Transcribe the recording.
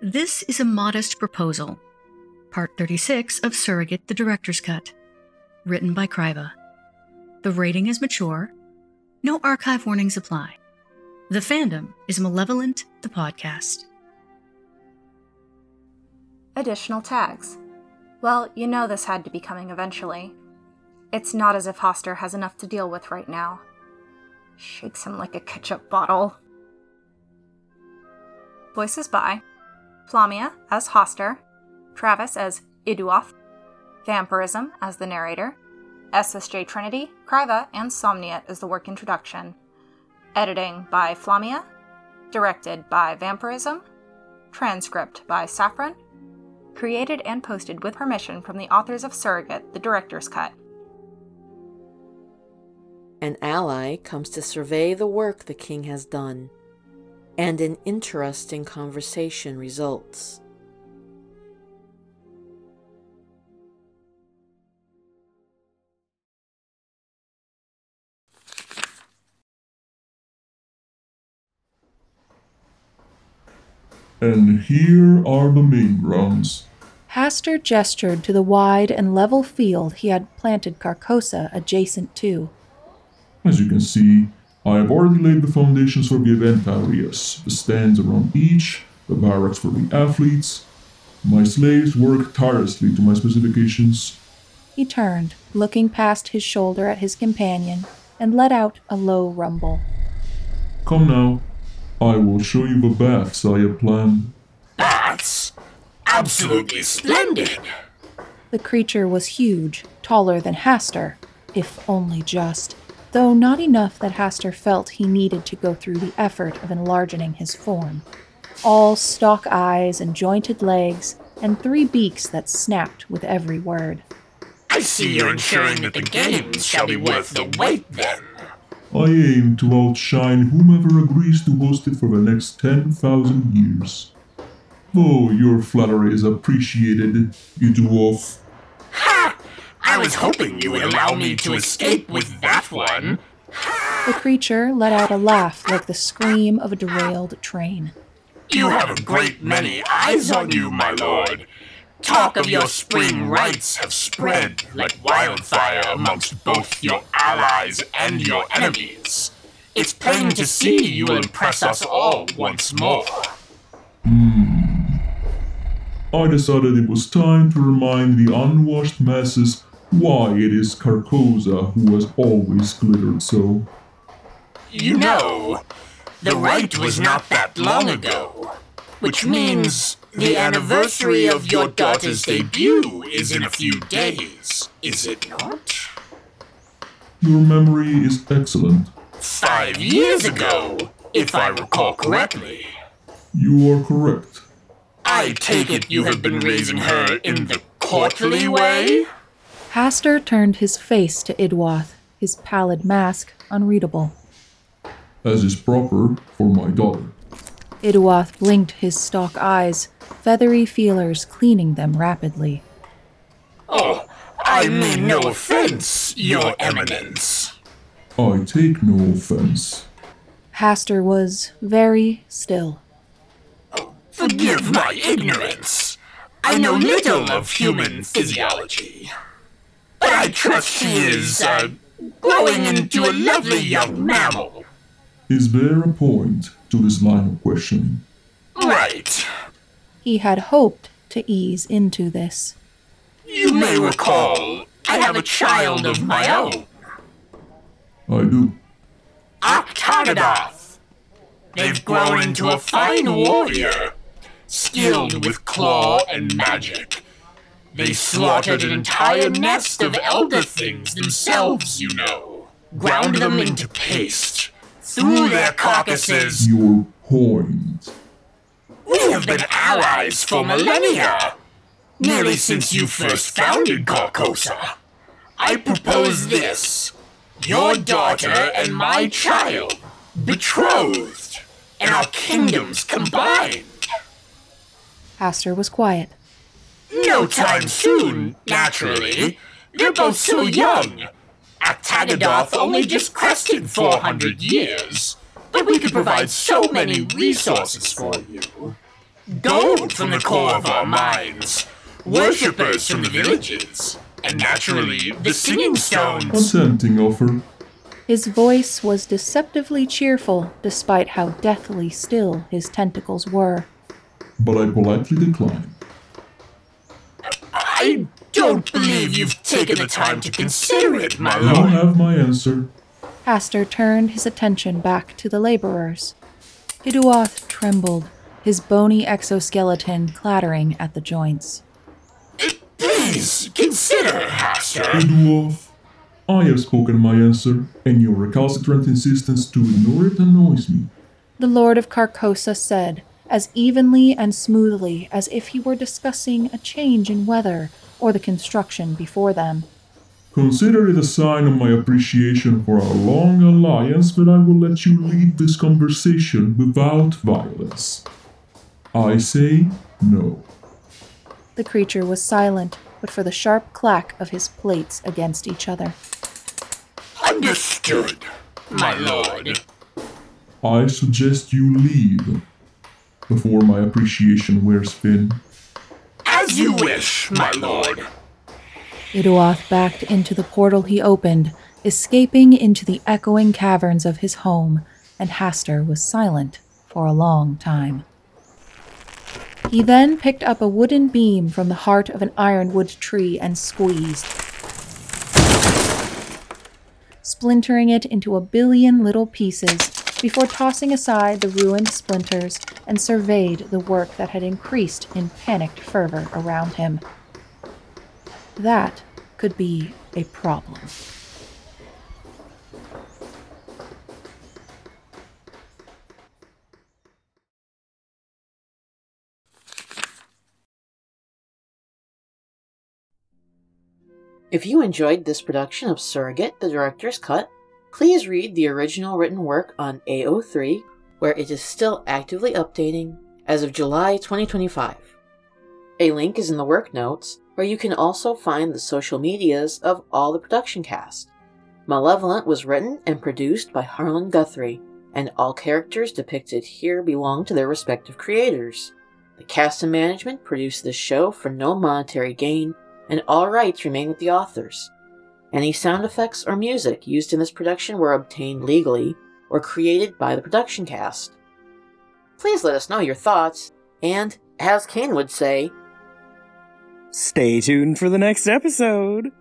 This is a modest proposal. Part 36 of Surrogate the Director's Cut. Written by Kryva. The rating is mature. No archive warnings apply. The fandom is Malevolent the Podcast. Additional tags. Well, you know this had to be coming eventually. It's not as if Hastur has enough to deal with right now. Shakes him like a ketchup bottle. Voices by Flamia as Hastur, Travis as Iduoth, Vampirism as the narrator, SSJ Trinity, Kriva, and Somniat as the work introduction. Editing by Flamia, directed by Vampirism, transcript by Saffron, created and posted with permission from the authors of Surrogate, the director's cut. An ally comes to survey the work the king has done, and an interesting conversation results. And here are the main grounds. Hastur gestured to the wide and level field he had planted Carcosa adjacent to. As you can see, I have already laid the foundations for the event areas, the stands around each, the barracks for the athletes. My slaves work tirelessly to my specifications. He turned, looking past his shoulder at his companion, and let out a low rumble. Come now, I will show you the baths I have planned. Baths? Absolutely splendid! The creature was huge, taller than Hastur, if only just, though not enough that Hastur felt he needed to go through the effort of enlarging his form. All stalk eyes and jointed legs, and three beaks that snapped with every word. I see you're ensuring that the games shall be worth the wait then. I aim to outshine whomever agrees to host it for the next 10,000 years. Oh, your flattery is appreciated, you dwarf. Ha! I was hoping you would allow me to escape with that one. The creature let out a laugh like the scream of a derailed train. You have a great many eyes on you, my lord. Talk of your spring rites have spread like wildfire amongst both your allies and your enemies. It's plain to see you will impress us all once more. Hmm. I decided it was time to remind the unwashed masses why it is Carcosa who has always glittered so. You know, the rite was not that long ago, which means the anniversary of your daughter's debut is in a few days, is it not? Your memory is excellent. Five years ago, if I recall correctly. You are correct. I take it you have been raising her in the courtly way? Hastur turned his face to Idwath, his pallid mask unreadable. As is proper for my daughter. Idwath blinked his stalk eyes, feathery feelers cleaning them rapidly. Oh, I mean no offense, Your Eminence. I take no offense. Hastur was very still. Oh, forgive my ignorance. I know little of human physiology. But I trust she is, uh, growing into a lovely young mammal. Is there a point to this line of questioning? Right. He had hoped to ease into this. You may recall, I have a child of my own, I do. Octagadoth. They've grown into a fine warrior, skilled with claw and magic. They slaughtered an entire nest of elder things themselves, you know. Ground them into paste. Threw their carcasses. Your point. We have been allies for millennia. Nearly since you first founded Carcosa. I propose this. Your daughter and my child, betrothed, and our kingdoms combined. Hastur was quiet. No time soon, naturally. They're both so young. Octagadoth only just crested 400 years. But we could provide so many resources for you. gold from the core of our mines, worshippers from the villages, and naturally, the singing A stones. tempting offer. His voice was deceptively cheerful, despite how deathly still his tentacles were. but I politely decline. I don't believe you've taken the time to consider it, my You have my answer. Hastur turned his attention back to the laborers. Hiduoth trembled, his bony exoskeleton clattering at the joints. Eh, please consider, Hastur. Eduoff, I have spoken my answer, and your recalcitrant insistence to ignore it annoys me. The Lord of Carcosa said, as evenly and smoothly as if he were discussing a change in weather or the construction before them. Consider it a sign of my appreciation for our long alliance that I will let you lead this conversation without violence. I say no. The creature was silent, but for the sharp clack of his plates against each other. Understood, my lord. I suggest you leave before my appreciation wears thin. As you wish, my lord. Iduath backed into the portal he opened, escaping into the echoing caverns of his home, and Hastur was silent for a long time. He then picked up a wooden beam from the heart of an ironwood tree and squeezed, splintering it into a billion little pieces before tossing aside the ruined splinters and surveyed the work that had increased in panicked fervor around him. That could be a problem. If you enjoyed this production of Surrogate, the Director's Cut, please read the original written work on AO3, where it is still actively updating as of July 2025. A link is in the work notes, where you can also find the social medias of all the production cast. Malevolent was written and produced by Harlan Guthrie, and all characters depicted here belong to their respective creators. The cast and management produced this show for no monetary gain, and all rights remain with the authors. Any sound effects or music used in this production were obtained legally or created by the production cast. Please let us know your thoughts, and, as Kayne would say, Stay tuned for the next episode.